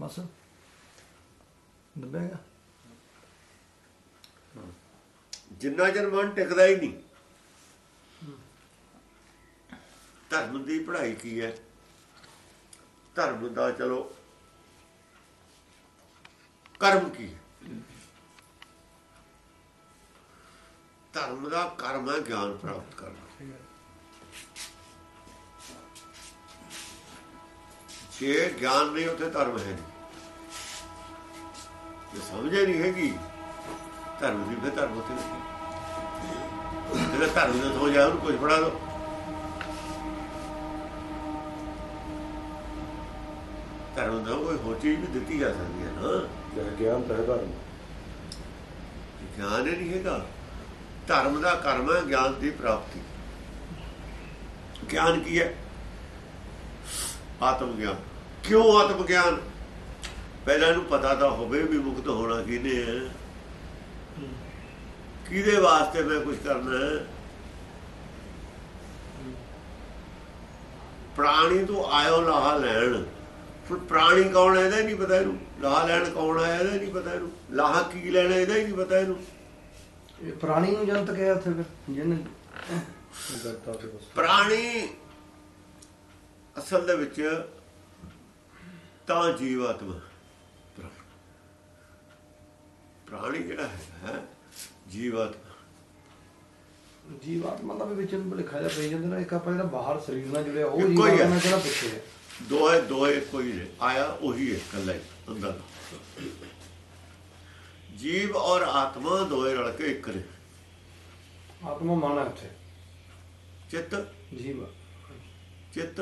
ਬਸ। ਦੱਬੇਗਾ ਜਿੰਨਾ ਚਿਰ ਮਨ ਟਿਕਦਾ ਹੀ ਨਹੀਂ। ਧਰਮ ਦੀ ਪੜ੍ਹਾਈ ਕੀ ਹੈ? ਧਰਮ ਦਾ ਚਲੋ ਕਰਮ ਕੀ ਧਰਮ ਦਾ ਕਰਮ ਹੈ ਗਿਆਨ ਪ੍ਰਾਪਤ ਕਰਨਾ। ਜੇ ਗਿਆਨ ਨਹੀਂ ਉੱਥੇ ਧਰਮ ਹੈ ਨਹੀਂ। ਜੇ ਸਮਝੇ ਨਹੀਂ ਹੈਗੀ ਧਰਮ ਦੀ ਫਿਰ ਧਰਮ ਉੱਥੇ ਨਹੀਂ ਜਿਹੜਾ ਧਰਮ ਦੇ ਤੋਂ ਜਾ ਉਹਨੂੰ ਕੁਝ ਪੜਾ ਦੋ। ਧਰਮ ਦਾ ਕੋਈ ਹੋਰ ਚੀਜ਼ ਵੀ ਦਿੱਤੀ ਜਾ ਸਕਦੀ ਹੈ ਨਾ। ਜਿਹੜਾ ਗਿਆਨ ਤਾਂ ਹੈ ਧਰਮ ਗਿਆਨ ਹੀ ਨਹੀਂ ਹੈਗਾ। ਧਰਮ ਦਾ ਕਰਮ ਹੈ ਗਿਆਨ ਦੀ ਪ੍ਰਾਪਤੀ। ਗਿਆਨ ਕੀ ਹੈ? ਆਤਮ ਗਿਆਨ ਕਿਉਂ ਆਤਮ ਗਿਆਨ ਪਹਿਲਾਂ ਇਹਨੂੰ ਪਤਾ ਤਾਂ ਹੋਵੇ ਵੀ ਮੁਕਤ ਹੋਣਾ ਕਿਹਨੇ ਹੈ। ਕਿਹਦੇ ਵਾਸਤੇ ਮੈਂ ਕੁਝ ਕਰਨਾ ਹੈ? ਪ੍ਰਾਣੀ ਤੋਂ ਆਇਓ ਲਾਹਾ ਲੈਣ। ਫਿਰ ਪ੍ਰਾਣੀ ਕੌਣ ਹੈ ਇਹਦਾ ਨਹੀਂ ਪਤਾ ਇਹਨੂੰ। ਲਾਹਾ ਲੈਣ ਕੌਣ ਆਇਆ ਇਹਦਾ ਨਹੀਂ ਪਤਾ ਇਹਨੂੰ। ਲਾਹਾ ਕੀ ਲੈਣਾ ਇਹਦਾ ਹੀ ਨਹੀਂ ਪਤਾ ਇਹਨੂੰ। ਇਹ ਪ੍ਰਾਣੀ ਨੂੰ ਜਨਤ ਕਿਹਾ ਉੱਥੇ ਫਿਰ ਜਿਹਨੇ ਪ੍ਰਾਣੀ ਅਸਲ ਦੇ ਵਿੱਚ ਤਾਂ ਜੀਵਾਤਮਾ ਪ੍ਰਾਣੀ। ਜਿਹੜਾ ਹੈ ਜੀਵਾਤਮਾ ਜੀਵਾਤਮਾ ਦਾ ਵੀ ਵਿੱਚ ਲਿਖਿਆ ਜਾ ਪਈ ਜਾਂਦਾ ਨਾ ਇੱਕ ਆਪਾਂ ਜਿਹੜਾ ਬਾਹਰ ਸਰੀਰ ਨਾਲ ਜੁੜਿਆ ਉਹ। ਜੀਵਾਤਮਾ ਕਿਹੜਾ ਪਿੱਛੇ ਦੋਏ ਦੋਏ ਕੋਈ ਨੇ। ਆਇਆ ਉਹੀ ਹੈ ਕੱਲਾ ਹੀ ਅੰਦਰ। ਜੀਵ ਔਰ ਆਤਮਾ ਦੋਏ ਰਲ ਕੇ ਇੱਕ ਨੇ। ਆਤਮਾ ਮਨ ਹੈ ਚਿੱਤ। ਜੀਵ। ਚਿੱਤ।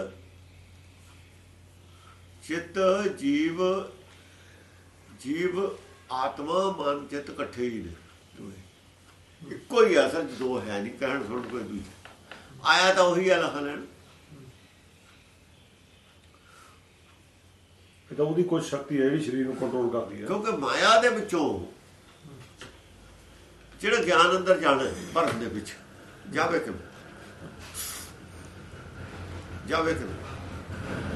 ਚਿੱਤ ਜੀਵ ਜੀਵ ਆਤਮਾ ਮਨ ਚਿੱਤ ਇਕੱਠੇ ਹੀ ਨੇ ਇੱਕੋ ਹੀ ਅਸਲ ਦੋ ਹੈ ਨਹੀਂ ਕਹਿਣ ਸੁਣ ਕੋਈ ਦੂਜਾ। ਆਇਆ ਤਾਂ ਉਹੀ ਆ ਲਖਾ ਲੈਣ। ਇਹ ਤਾਂ ਉਹਦੀ ਕੋਈ ਸ਼ਕਤੀ ਹੈ ਜਿਹੜੀ ਸਰੀਰ ਨੂੰ ਕੰਟਰੋਲ ਕਰਦੀ ਹੈ। ਕਿਉਂਕਿ ਮਾਇਆ ਦੇ ਵਿੱਚੋਂ ਜਿਹੜਾ ਗਿਆਨ ਅੰਦਰ ਜਾਣਾ ਹੈ, ਭਰਮ ਦੇ ਵਿੱਚ ਜਾਵੇ ਕਿਵੇਂ? ਜਾਵੇ ਕਿਵੇਂ?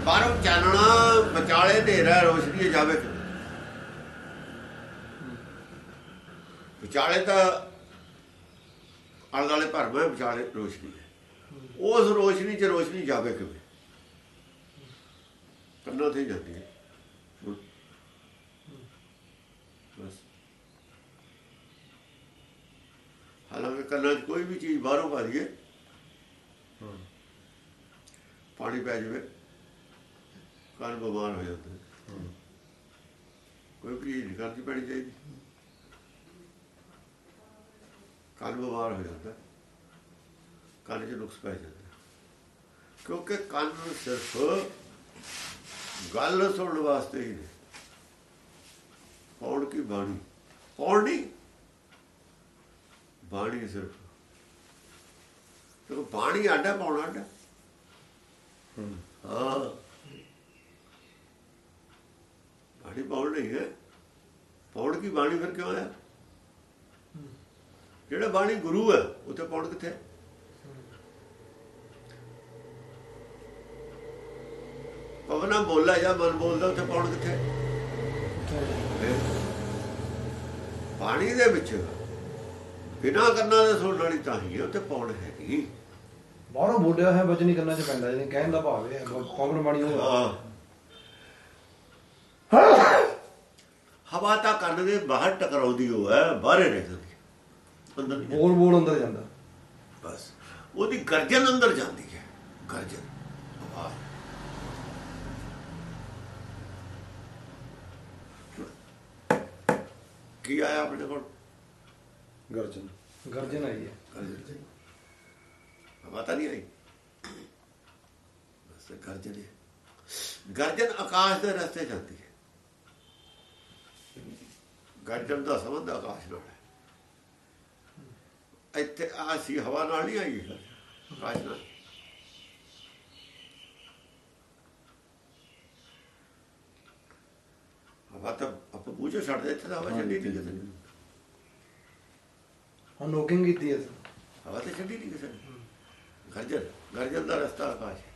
ਬਾਹਰੋਂ ਚਾਨਣਾ ਵਿਚਾਲੇ ਹਨੇਰਾ ਰੋਸ਼ਨੀ ਜਾਵੇ ਵਿਚਾਲੇ ਤਾਂ ਦੁਆਲੇ ਭਰਮ ਹੈ ਵਿਚਾਲੇ ਰੋਸ਼ਨੀ ਹੈ। ਉਸ ਰੋਸ਼ਨੀ 'ਚ ਰੋਸ਼ਨੀ ਜਾਵੇ ਕਿਵੇਂ? ਕੰਨਾਂ ਤੇ ਹੀ ਜਾਂਦੀ ਹੈ। ਬਸ। ਹਾਲਾਂਕਿ ਕੰਨਾਂ 'ਚ ਕੋਈ ਵੀ ਚੀਜ਼ ਬਾਹਰੋਂ ਪਾ ਦਈਏ ਪਾਣੀ ਪੈ ਜਾਵੇ। ਕੰਨ ਬਿਮਾਰ ਹੋ ਜਾਂਦੇ। ਕੋਈ ਚੀਜ਼ ਨਹੀਂ ਕਰਨੀ ਪੈਣੀ ਚਾਹੀਦੀ। ਕੰਨ ਬਿਮਾਰ ਹੋ ਜਾਂਦਾ। ਕੰਨ 'ਚ ਨੁਕਸ ਪੈ ਜਾਂਦਾ। ਕਿਉਂਕਿ ਕੰਨ ਸਿਰਫ ਗੱਲ ਸੁਣਨ ਵਾਸਤੇ ਹੀ ਨੇ ਪੌਣ ਕੀ ਬਾਣੀ? ਪੌਣ ਨਹੀਂ? ਬਾਣੀ ਸਿਰਫ। ਤੇ ਬਾਣੀ ਆਡਾ ਪੌਣ ਆਡਾ? ਹਾਂ। ਬਾਣੀ ਪੌਣ ਨਹੀਂ ਹੈ ਪੌਣ ਕੀ ਬਾਣੀ ਫਿਰ ਕਿਉਂ ਆਇਆ ਜਿਹੜਾ ਬਾਣੀ ਗੁਰੂ ਹੈ ਉੱਥੇ ਪੌਣ ਕਿੱਥੇ? ਪਵਨਾ ਬੋਲਾ ਜਾਂ ਮਨ ਬੋਲਦਾ ਉੱਥੇ ਪੌਣ ਕਿੱਥੇ? ਪਾਣੀ ਦੇ ਵਿੱਚ ਬਿਨਾ ਕੰਨਾਂ ਦੇ ਸੁਣਨ ਵਾਲੀ ਤਾਂ ਹੀ ਹੈ, ਉੱਥੇ ਪੌਣ ਹੈਗੀ ਬਾਹਰੋਂ ਬੋਲਿਆ ਹੀ ਕੰਨਾਂ 'ਚ ਪੈਂਦਾ ਜਿਹਨੇ ਕਹਿਣ ਦਾ ਭਾਵ ਹੈ ਕੌਮਨ ਬਾਣੀ ਉਹ ਆ। ਹਾਂ ਹਵਾ ਤਾਂ ਕੰਨ ਦੇ ਬਾਹਰ ਟਕਰਾਉਂਦੀ ਹੋ ਹੈ ਬਾਹਰੇ ਰਹਿ ਜਾਂਦੀ। ਅੰਦਰ ਨਹੀਂ ਬੋਲ ਬੋਲ ਅੰਦਰ ਜਾਂਦਾ। ਬਸ। ਉਹਦੀ ਗਰਜਨ ਅੰਦਰ ਜਾਂਦੀ ਹੈ। ਗਰਜਨ ਕੀ ਆਇਆ ਆਪਣੇ ਕੋਲ? ਗਰਜਨ। ਗਰਜਨ ਆਈ ਹੈ। ਗਰਜਨ ਹਵਾ ਤਾਂ ਨਹੀਂ ਆਈ। ਬਸ ਗਰਜਨ ਹੈ। ਗਰਜਨ ਆਕਾਸ਼ ਦੇ ਰਸਤੇ ਜਾਂਦੀ ਹੈ। ਗਰਜਨ ਦਾ ਸੰਬੰਧ ਆਕਾਸ਼ ਨਾਲ ਹੈ। ਇੱਥੇ ਆ ਸੀ ਹਵਾ ਨਾਲ ਨਹੀਂ ਆਈ ਹੈ, ਆਕਾਸ਼ ਨਾਲ। ਹਵਾ ਤਾਂ ਆਪਾਂ ਬੂਝੇ ਛੱਡ ਦੇ ਇੱਥੇ ਤਾਂ ਹਵਾ ਚੱਲੀ ਨਹੀਂ ਕਿਸੇ ਨੇ। ਹੁਣ ਨੋਕਿੰਗ ਕੀਤੀ ਹੈ ਹਵਾ ਤੇ ਛੱਡੀ ਨਹੀਂ ਕਿਸੇ ਨੇ। ਗਰਜਨ ਗਰਜਨ ਦਾ ਰਸਤਾ ਆਕਾਸ਼ ਹੈ।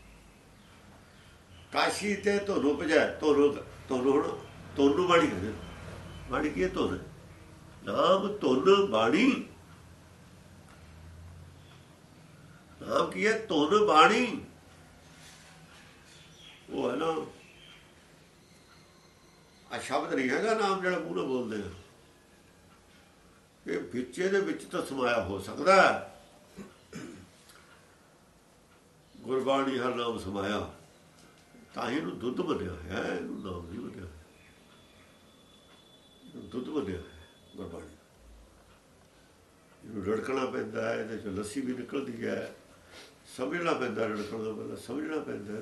ਕਾਸ਼ੀ ਤੇ ਧੋਰੋ ਭਜੈ ਧੋਰੋ ਧੋਰੋ ਹੁਣ ਤੁਨ ਬਾਣੀ ਕਹਿੰਦੇ ਬਾਣੀ ਕੀ ਹੈ ਤੁਨ ਨਾਮ ਤੁਨ ਬਾਣੀ। ਨਾਮ ਕੀ ਹੈ? ਧੁਨ ਬਾਣੀ। ਉਹ ਹੈ ਨਾ ਆ ਸ਼ਬਦ ਨਹੀਂ ਹੈਗਾ, ਨਾਮ ਜਿਹੜਾ ਪੂਰਾ ਬੋਲਦੇ ਆ। ਇਹ ਵਿੱਚ, ਇਹਦੇ ਵਿੱਚ ਤਾਂ ਸਮਾਇਆ ਹੋ ਸਕਦਾ ਗੁਰਬਾਣੀ ਹਰ ਨਾਮ ਸਮਾਇਆ। ਤਾਂ ਹੀ ਇਹਨੂੰ ਦੁੱਧ ਬਣਿਆ ਹੈ, ਇਹਨੂੰ ਨਾਮ ਨਹੀਂ ਬਣਿਆ। ਦੁੱਧ ਬਣਿਆ ਹੋਇਆ ਗੁਰਬਾਣੀ ਇਹਨੂੰ ਰੜਕਣਾ ਪੈਂਦਾ ਹੈ, ਇਹਦੇ ਚੋਂ ਲੱਸੀ ਵੀ ਨਿਕਲਦੀ ਹੈ। ਸਮਝਣਾ ਪੈਂਦਾ ਰੜਕਣ ਤੋਂ ਪਹਿਲਾਂ ਸਮਝਣਾ ਪੈਂਦਾ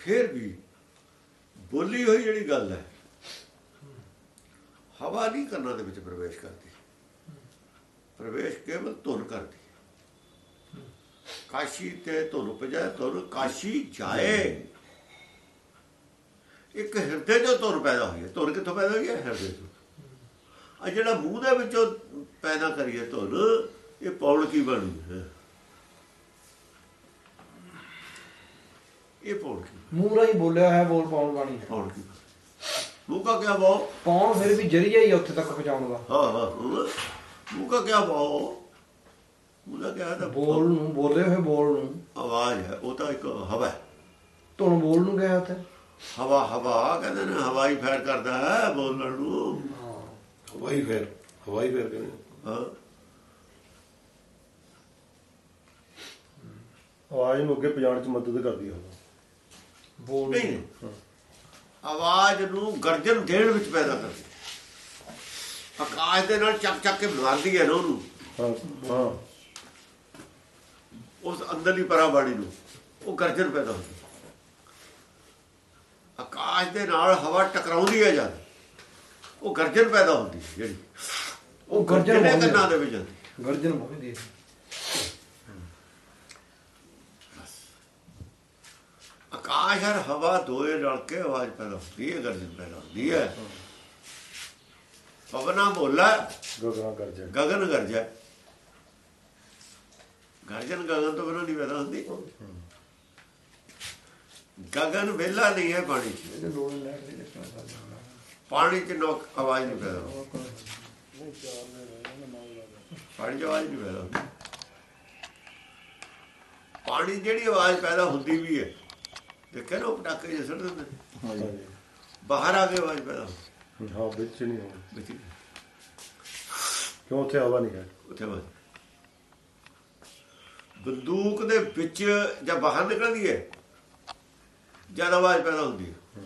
ਫਿਰ ਵੀ ਬੋਲੀ ਹੋਈ ਜਿਹੜੀ ਗੱਲ ਹੈ, ਹਵਾ ਨਹੀਂ ਕੰਨਾਂ ਦੇ ਵਿੱਚ ਪ੍ਰਵੇਸ਼ ਕਰਦੀ। ਪ੍ਰਵੇਸ਼ ਕੇਵਲ ਧੁਨ ਕਰਦੀ ਕਾਸ਼ੀ ਤੇ ਧੁਨ ਪਜਾਏ ਧੁਨ ਕਾਸ਼ੀ ਜਾਏ। ਇੱਕ ਹਿਰਦੇ ਜੋ ਧੁਨ ਪੈਦਾ ਹੋਈ ਹੈ। ਧੁਨ ਕਿੱਥੋਂ ਪੈਦਾ ਹੋਈ ਹੈ? ਹਿਰਦੇ ਤੋਂ ਆ ਜਿਹੜਾ ਮੂੰਹ ਦੇ ਵਿੱਚੋਂ ਪੈਦਾ ਕਰੀਏ ਧੁਨ ਇਹ ਪੌਣ ਕੀ ਬਣੀ? ਹੈ ਇਹ ਕੀ ਮੂੰਹ ਰਾਹੀਂ ਬੋਲਿਆ ਹੈ ਬੋਲ ਪਾਉਣ ਬਾਣੀ ਹੈ। ਪੌਣ ਕੀ ਮੂੰਹ ਕਾ ਕਿਆ ਬਾਉ ਪਾਉਣ ਫਿਰ ਵੀ ਜਰੀਆ ਹੀ ਉੱਥੇ ਤੱਕ ਪਹੁੰਚਾਉਣ ਦਾ। ਹਾਂ ਹਾਂ। ਮੂੰਹ ਕਾ ਕਿਆ ਬਾਉ ਮੂੰਹ ਦਾ ਕਿਆ ਹੈ ਤਾਂ ਬੋਲ ਨੂੰ ਬੋਲੇ ਹੋਏ ਬੋਲ ਨੂੰ। ਆਵਾਜ਼ ਹੈ ਉਹ ਤਾਂ ਇੱਕ ਹਵਾ ਹੈ। ਧੁਨ ਬੋਲ ਨੂੰ ਗਿਆ ਉੱਥੇ। ਹਵਾ ਹਵਾ ਕਹਿੰਦੇ ਨੇ ਹਵਾਈ ਫੈਰ ਕਰਦਾ ਹੈ ਬੋਲਣ ਨੂੰ। ਹਵਾਈ ਫੇਰ ਹਵਾਈ ਫੇਰ ਕਹਿੰਦੇ ਹਾਂ। ਆਵਾਜ਼ ਨੂੰ ਅੱਗੇ ਪਹੁੰਚਾਉਣ ਚ ਮਦਦ ਕਰਦੀ ਹੈ ਬੋਲ ਨਹੀਂ ਆਵਾਜ਼ ਨੂੰ ਗਰਜਨ ਦੇਣ ਵਿੱਚ ਪੈਦਾ ਕਰਦੀ। ਆਕਾਸ਼ ਦੇ ਨਾਲ ਚੱਕ ਚੱਕ ਕੇ ਮਾਰਦੀ ਹੈ ਨਾ ਉਹਨੂੰ। ਹਾਂ ਹਾਂ। ਉਸ ਅੰਦਰਲੀ ਪਰਾਬਾੜੀ ਨੂੰ ਉਹ ਗਰਜਨ ਪੈਦਾ ਹੁੰਦੀ। ਆਕਾਸ਼ ਦੇ ਨਾਲ ਹਵਾ ਟਕਰਾਉਂਦੀ ਹੈ ਜਦ। ਉਹ ਗਰਜਨ ਪੈਦਾ ਹੁੰਦੀ ਹੈ ਜਿਹੜੀ। ਉਹ ਗਰਜਨ ਬੋਲਦੀ ਕੰਨਾਂ ਦੇ ਵਿੱਚ ਜਾਂਦੀ। ਗਰਜਨ ਬੋਲਦੀ ਹੈ। ਆਕਾਸ਼ ਔਰ ਹਵਾ ਦੋਏ ਰਲ ਕੇ ਆਵਾਜ਼ ਪੈਦਾ ਹੁੰਦੀ ਹੈ ਗਰਜਨ ਪੈਦਾ ਹੁੰਦੀ ਹੈ। ਪਵਨਾ ਬੋਲਾ ਗਗਨਾ ਕਰ ਜਾਏ ਗਗਨ ਗਰਜੈ ਗਰਜਨ ਗਗਨ ਤੋਂ ਬਿਨਾਂ ਨਹੀਂ ਪੈਦਾ ਹੁੰਦੀ। ਗਗਨ ਵੇਲਾ ਨਹੀਂ ਹੈ ਪਾਣੀ 'ਚ। ਪਾਣੀ 'ਚ ਨੋਕ ਆਵਾਜ਼ ਨਹੀਂ ਪੈਦਾ। ਪਾਣੀ 'ਚ ਆਵਾਜ਼ ਨਹੀਂ ਪੈਦਾ। ਪਾਣੀ ਜਿਹੜੀ ਆਵਾਜ਼ ਪੈਦਾ ਹੁੰਦੀ ਵੀ ਹੈ। ਦੇਖਿਆ ਨਾ ਪਟਾਕੇ ਜਿਹੇ ਸੁੱਟ ਦਿੰਦੇ। ਬਾਹਰ ਆ ਕੇ ਆਵਾਜ਼ ਪੈਦਾ ਹਾਂ ਵਿੱਚ ਨਹੀਂ ਵਿੱਚ ਕਿਉਂ ਉੱਥੇ ਹਵਾ ਨਹੀਂ ਹੈ? ਉੱਥੇ ਬਾਅਦ ਬੰਦੂਕ ਦੇ ਵਿੱਚ ਜਾਂ ਬਾਹਰ ਨਿਕਲਦੀ ਹੈ। ਜਦ ਆਵਾਜ਼ ਪੈਦਾ ਹੁੰਦੀ ਹੈ।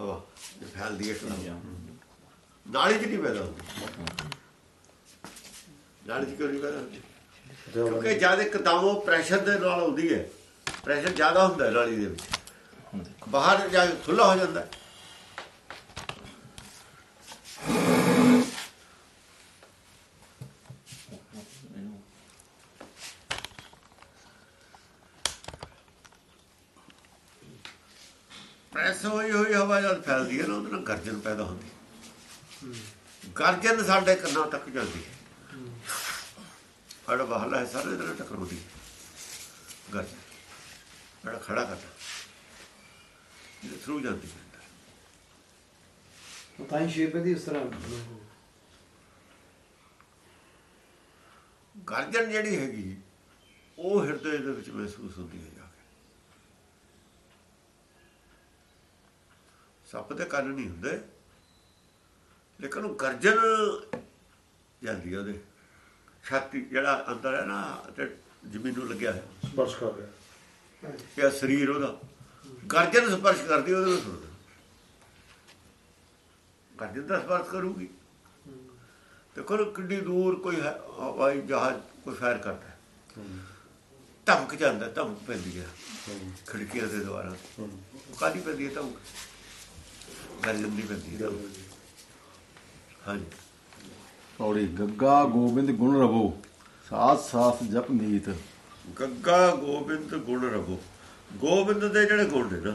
ਹਵਾ ਜੇ ਫੈਲਦੀ ਹੈ ਤਾਂ। ਨਾਲੀ 'ਚ ਨਹੀਂ ਪੈਦਾ ਹੁੰਦੀ ਨਾਲੀ 'ਚ ਕਿਉਂ ਨਹੀਂ ਪੈਦਾ ਹੁੰਦੀ? ਕਿਉਂਕਿ ਜਦ ਇੱਕਦਮ ਉਹ ਪ੍ਰੈਸ਼ਰ ਦੇ ਨਾਲ ਆਉਂਦੀ ਹੈ। ਪ੍ਰੈਸ਼ਰ ਜ਼ਿਆਦਾ ਹੁੰਦਾ ਨਾਲੀ ਦੇ ਵਿੱਚ। ਬਾਹਰ ਜਾ ਕੇ ਖੁੱਲਾ ਹੋ ਜਾਂਦਾ ਹੈ। ਪ੍ਰੈਸ ਹੋਈ ਹੋਈ ਹਵਾ ਜਦ ਫੈਲਦੀ ਹੈ ਨਾ ਉਹਦੇ ਨਾਲ ਗਰਜਨ ਪੈਦਾ ਹੁੰਦੀ ਹੈ। ਗਰਜਨ ਸਾਡੇ ਕੰਨਾਂ ਤੱਕ ਜਾਂਦੀ ਹੈ ਬਾਹਰਲਾ ਹਿੱਸਾ ਨਾ ਇਹਦੇ ਨਾਲ ਟਕਰਾਉਂਦੀ ਹੈ। ਗਰਜਨ ਜਿਹੜਾ ਖੜਾ ਕਰਦਾ ਇਹ ਥਰੂ ਜਾਂਦੀ ਹੈ ਅੰਦਰ। ਉਹ ਤਾਂ ਹੀ ਸ਼ੇਪ ਇਹਦੀ ਇਸ ਤਰ੍ਹਾਂ ਗਰਜਨ ਜਿਹੜੀ ਹੈਗੀ ਉਹ ਹਿਰਦੇ ਦੇ ਵਿੱਚ ਮਹਿਸੂਸ ਹੁੰਦੀ ਹੈ ਜਾ ਕੇ ਸੱਪ ਦੇ ਕੰਨ ਨਹੀਂ ਹੁੰਦੇ। ਲੇਕਿਨ ਉਹ ਗਰਜਨ ਜਾਂਦੀ ਹੈ ਉਹਦੇ। ਛਾਤੀ ਜਿਹੜਾ ਅੰਦਰ ਹੈ ਨਾ ਤੇ ਜ਼ਮੀਨ ਨੂੰ ਲੱਗਿਆ ਹੈ ਸਪਰਸ਼ ਕਰ ਰਿਹਾ। ਇਹ ਸਰੀਰ ਉਹਦਾ। ਗਰਜਨ ਸਪਰਸ਼ ਕਰਦੀ ਉਹਦੇ ਨੂੰ ਸੁਣਦਾ। ਗਰਜਨ ਦਾ ਸਪਰਸ਼ ਕਰੂਗੀ। ਤੇ ਕੋਲ ਕਿੰਨੀ ਦੂਰ ਕੋਈ ਹਵਾਈ ਜਹਾਜ਼ ਕੋਈ ਫਾਇਰ ਕਰਦਾ। ਧਮਕ ਜਾਂਦਾ ਧਮਕ ਪੈਂਦੀ ਹੈ। ਖਿੜਕੀਆਂ ਦੇ ਦੁਆਰਾ। ਕਾਦੀ ਪੈਂਦੀ ਹੈ ਧਮਕ? ਗਰਜਨ ਦੀ ਪੈਂਦੀ ਹੈ। ਹਾਂਜੀ। ਔੜੀ ਗੱਗਾ ਗੋਬਿੰਦ ਗੁਣ ਰਵੋ ਸਾਥ ਸਾਥ ਜਪ ਨੀਤ ਗੱਗਾ ਗੋਬਿੰਦ ਗੁਣ ਰਵੋ। ਗੋਬਿੰਦ ਦੇ ਜਿਹੜੇ ਗੁਣ ਨੇ ਨਾ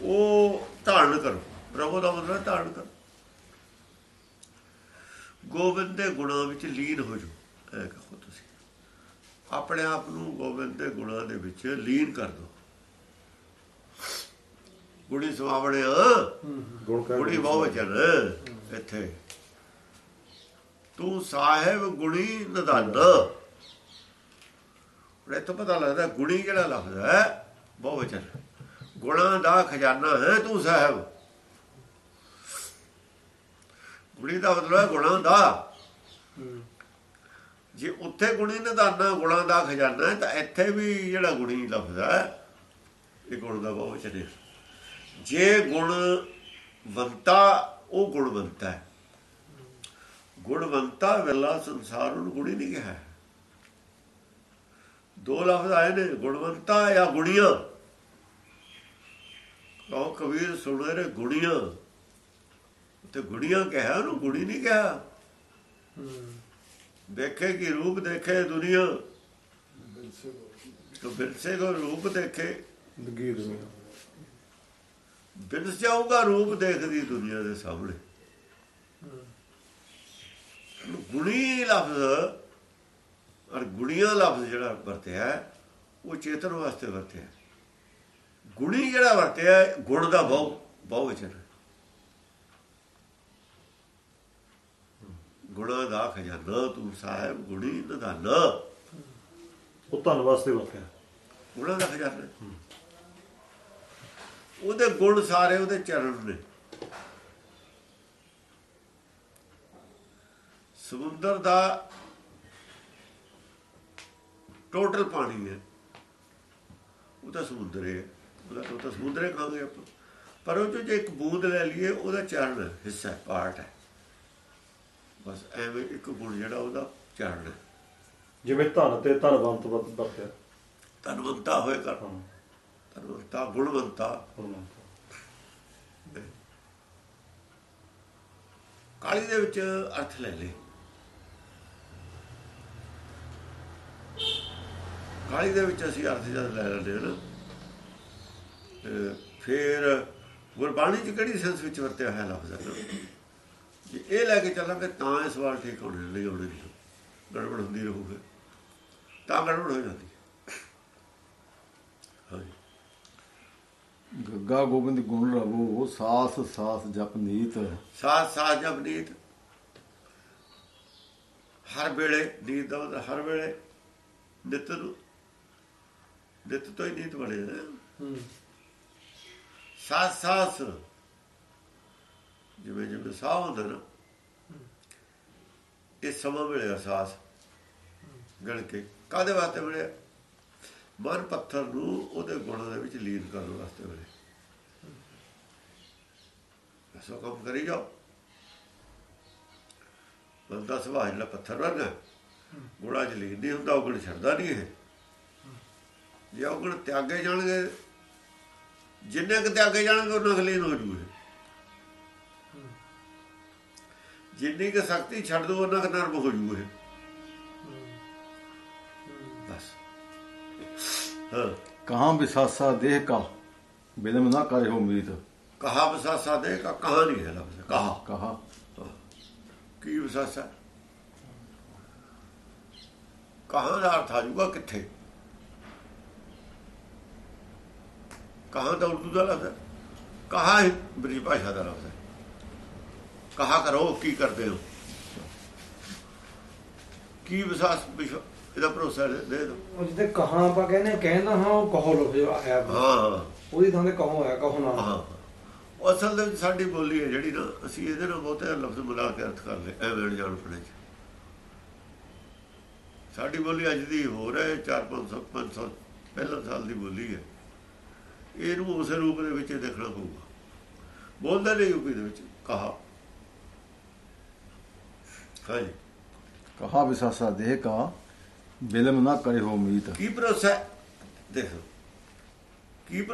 ਉਹ ਧਾਰਨ ਕਰੋ। ਰਵੋ ਦਾ ਮਤਲਬ ਧਾਰਨ ਕਰੋ। ਗੋਬਿੰਦ ਦੇ ਗੁਣਾਂ ਵਿੱਚ ਲੀਨ ਹੋ ਜਾਓ। ਐ ਕਹੋ ਤੁਸੀਂ। ਆਪਣੇ ਆਪ ਨੂੰ ਗੋਬਿੰਦ ਦੇ ਗੁਣਾਂ ਦੇ ਵਿੱਚ ਲੀਨ ਕਰ ਦਿਓ। ਗੁਣੀ ਸਮਾਵਣਿਆ ਗੁਣ ਕਹਿ ਗੁਣੀ ਬਹੁ ਵਚਨ ਇੱਥੇ। ਤੂੰ ਸਾਹਿਬ ਗੁਣੀ ਨਿਧਾਨ ਇਹ ਤਾਂ ਪਤਾ ਲੱਗਦਾ ਗੁਣੀ ਜਿਹੜਾ ਲਫ਼ਜ਼ ਹੈ। ਬਹੁ ਵਚਨ। ਗੁਣਾਂ ਦਾ ਖਜ਼ਾਨਾ ਹੈ ਤੂੰ ਸਾਹਿਬ। ਗੁਣੀ ਦਾ ਮਤਲਬ ਹੈ ਗੁਣਾਂ ਦਾ। ਜੇ ਉੱਥੇ ਗੁਣੀ ਨਿਧਾਨਾ ਗੁਣਾਂ ਦਾ ਖਜ਼ਾਨਾ ਹੈ ਤਾਂ ਇੱਥੇ ਵੀ ਜਿਹੜਾ ਗੁਣੀ ਲਫ਼ਜ਼ ਹੈ ਇਹ ਗੁਣ ਦਾ ਬਹੁ ਵਚਨ ਹੈ। ਜੇ ਗੁਣਵੰਤਾ ਉਹ ਗੁਣਵੰਤਾ ਹੈ। ਗੁਣਵੰਤਾ ਵੇਲਾ ਸੰਸਾਰ ਨੂੰ ਗੁਣੀ ਨਹੀਂ ਕਿਹਾ। ਦੋ ਲਫ਼ਜ਼ ਆਏ ਨੇ ਗੁਣਵੰਤਾ ਜਾਂ ਗੁਣੀਆਂ। ਕਹੋ ਕਬੀਰ ਸੁਣੇ ਰੇ ਗੁਣੀਆਂ। ਤੇ ਗੁਣੀਆਂ ਕਿਹਾ ਉਹਨੂੰ ਗੁਣੀ ਨਹੀਂ ਕਿਹਾ। ਦੇਖੇ ਕਿ ਰੂਪ ਦੇਖੇ ਦੁਨੀਆ। तो ਬਿਰਸੇ ਕੋ ਰੂਪ ਦੇਖੇ। ਲੱਗੀ ਦੁਨੀਆ ਬਿਰਸ ਜਾਊਗਾ ਰੂਪ ਦੇਖਦੀ ਦੁਨੀਆ ਦੇ ਸਾਹਮਣੇ ਗੁਣੀ ਲਫ਼ਜ਼ ਔਰ ਗੁਣੀਆਂ ਲਫ਼ਜ਼ ਜਿਹੜਾ ਵਰਤਿਆ ਉਹ ਚੇਤਨ ਵਾਸਤੇ ਵਰਤਿਆ। ਗੁਣੀ ਜਿਹੜਾ ਵਰਤਿਆ ਗੁਣ ਦਾ ਬਹੁ ਬਹੁ ਵਚਨ ਹੈ। ਗੁਣਾ ਦਾ ਖਜ਼ਾਨਾ ਤੂੰ ਸਾਹਿਬ ਗੁਣੀ ਨਿਧਾਨ ਉਹ ਧੰਨ ਵਾਸਤੇ ਵਰਤਿਆ ਗੁਣਾ ਦਾ ਖਜ਼ਾਨਾ। ਉਹਦੇ ਗੁਣ ਸਾਰੇ ਉਹਦੇ ਚਰਨ ਨੇ। ਸਮੁੰਦਰ ਦਾ ਟੋਟਲ ਪਾਣੀ ਹੈ। ਉਹ ਤਾਂ ਸਮੁੰਦਰ ਹੈ ਉਹਦਾ ਤਾਂ- ਸਮੁੰਦਰ ਹੈ ਕਹਾਂਗੇ ਆਪਾਂ। ਪਰ ਉਹ ਜੇ ਇੱਕ ਬੂੰਦ ਲੈ ਲਈਏ ਉਹਦਾ ਚਰਨ ਹਿੱਸਾ ਪਾਰਟ ਹੈ। ਬਸ ਐਵੇਂ ਇੱਕ ਗੁਣ ਜਿਹੜਾ ਉਹਦਾ ਚਰਨ ਜਿਵੇਂ ਧਨ ਤੇ ਧਨਵੰਤ ਵਰਤ ਵਰਤਿਆ। ਧਨਵੰਤਾ ਹੋਏ ਕਰ ਧਨਵੰਤਾ ਗੁਣਵੰਤਾ ਕਾਲੀ ਦੇ ਵਿੱਚ ਅਰਥ ਲੈ ਲੈ ਕਾਲੀ ਦੇ ਵਿੱਚ ਅਸੀਂ ਅਰਥ ਜਦ ਲੈ ਲੈਂਦੇ ਹਾਂ ਫਿਰ ਗੁਰਬਾਣੀ ਚ ਕਿਹੜੀ ਸੈਂਸ ਵਿੱਚ ਵਰਤਿਆ ਹੈ ਲਫ਼ਜ਼ ਹੈ ਜੇ ਇਹ ਲੈ ਕੇ ਚੱਲਾਂਗੇ ਤਾਂ ਇਹ ਸਵਾਲ ਠੀਕ ਹੋਣੇ ਨਹੀਂ ਹੋਣੇ ਗੜਬੜ ਹੁੰਦੀ ਰਹੂਗੀ ਤਾਂ ਗੜਬੜ ਹੋ ਜਾਂਦੀ ਹੈ। ਹਾਂਜੀ ਗੱਗਾ ਗੋਬਿੰਦ ਗੁਣ ਰਵੋ ਸਾਸ ਸਾਸ ਜਪ ਨੀਤ। ਸਾਥ ਜਬ ਨੀਤ। ਹਰ ਵੇਲੇ ਨੀਤ ਦਾ ਹਰ ਵੇਲੇ ਨਿਤ ਨੂੰ ਨਿਤ ਤੋਂ ਹੀ ਨੀਤ ਬਣੇ ਸਾਥ ਸਾਥ ਜਿਵੇਂ ਜਿਵੇਂ ਸਾਹ ਹੁੰਦਾ ਨਾ ਇਹ ਸਮਾਂ ਮਿਲਿਆ ਸਾਥ ਗਣ ਕੇ। ਕਾਦੇ ਵਾਸਤੇ ਮਿਲਿਆ? ਮਨ ਪੱਥਰ ਨੂੰ ਉਹਦੇ ਗੁਣਾਂ ਦੇ ਵਿੱਚ ਲੀਨ ਕਰਨ ਵਾਸਤੇ ਮਿਲਿਆ ਐਸਾ ਕੰਮ ਕਰੀ ਜਾਓ। ਬੰਦਾ ਸੁਭਾਅ ਜਿਹੜਾ ਪੱਥਰ ਵਰਗਾ ਗੁਣਾ ਚ ਲੀਨ ਨਹੀਂ ਹੁੰਦਾ, ਔਗਣ ਛੱਡਦਾ ਨਹੀਂ ਇਹ। ਜੇ ਔਗਣ ਤਿਆਗੇ ਜਾਣਗੇ, ਜਿੰਨੇ ਕੁ ਤਿਆਗੇ ਜਾਣਗੇ, ਉਹਨਾਂ ਕੁ ਲੀਨ ਹੋ ਜੂਗੇ। ਜਿੰਨੀ ਕੁ ਸ਼ਕਤੀ ਛੱਡ ਦੋ, ਉਹਨਾਂ ਕੁ ਨਰਮ ਹੋ ਜੂਗੇ। ਕਹਾਂ ਵਿਸਾਸਾ ਦੇਹ ਕਾ ਬਿਲਮ ਨਾ ਕਰੇ ਹੋ ਮੀਤ। ਕਹਾ ਵਸਾਸਾ ਦੇ ਕਾ ਕਹਾ ਨਹੀਂ ਹੈ ਲਫ਼ਜ਼ ਕਹਾ? ਕਹਾ। ਕੀ ਵਿਸਾਸਾ? ਕਹਾਂ ਦਾ ਅਰਥ ਆ ਜਾਊਗਾ ਕਿੱਥੇ? ਕਹਾਂ ਦਾ ਉਰਦੂ ਦਾ ਲਫ਼ਜ਼ ਕਹਾ ਹੀ ਬ੍ਰਿਜ ਭਾਸ਼ਾ ਦਾ ਲਫ਼ਜ਼ ਹੈ? ਕਹਾ ਕਰੋ ਕੀ ਕਰਦੇ ਹੋ? ਕੀ ਵਿਸਾਸ ਵਿਸ਼- ਇਹਦਾ ਭਰੋਸਾ ਦੇ ਦੇ ਉਹ ਜਿੱਤੇ ਕਹਾਂ ਆਪਾਂ ਕਹਿੰਦੇ ਹਾਂ, ਕਹਿੰਦਾ ਹਾਂ ਉਹ ਕਹੋ ਲੋ ਜੋ ਆਇਆ। ਹਾਂ। ਉਹਦੀ ਥਾਂ ਤੇ ਕਹੋ ਆਇਆ ਕਹੋ ਨਾ। ਹਾਂ। ਉਹ ਅਸਲ ਦੇ ਵਿੱਚ ਸਾਡੀ ਬੋਲੀ ਹੈ ਜਿਹੜੀ ਨਾ ਅਸੀਂ ਇਹਦੇ ਨਾਲ ਬਹੁਤੇ ਲਫ਼ਜ਼ ਮਿਲਾ ਕੇ ਅਰਥ ਕਰ ਲਏ ਐਵੇਂ ਅਣਜਾਣ ਪੜੇ ਚ। ਸਾਡੀ ਬੋਲੀ ਅੱਜ ਦੀ ਹੋਰ ਹੈ 4-500 500 ਪਹਿਲਾਂ ਸਾਲ ਦੀ ਬੋਲੀ ਹੈ। ਇਹਨੂੰ ਉਸੇ ਰੂਪ ਦੇ ਵਿੱਚ ਹੀ ਦੇਖਣਾ ਪਊਗਾ। ਬੋਲਦਾ ਨਹੀਂ ਯੂਪੀ ਦੇ ਵਿੱਚ ਕਹਾ। ਹਾਂਜੀ। ਕਹਾ ਵਿਸਾਸਾ ਦੇਹ ਕਾ ਬਿਲਮ ਨਾ ਕਰੇ ਹੋ ਮੀਤ। ਕੀ ਭਰੋਸਾ ਦੇਖੋ। ਕੀ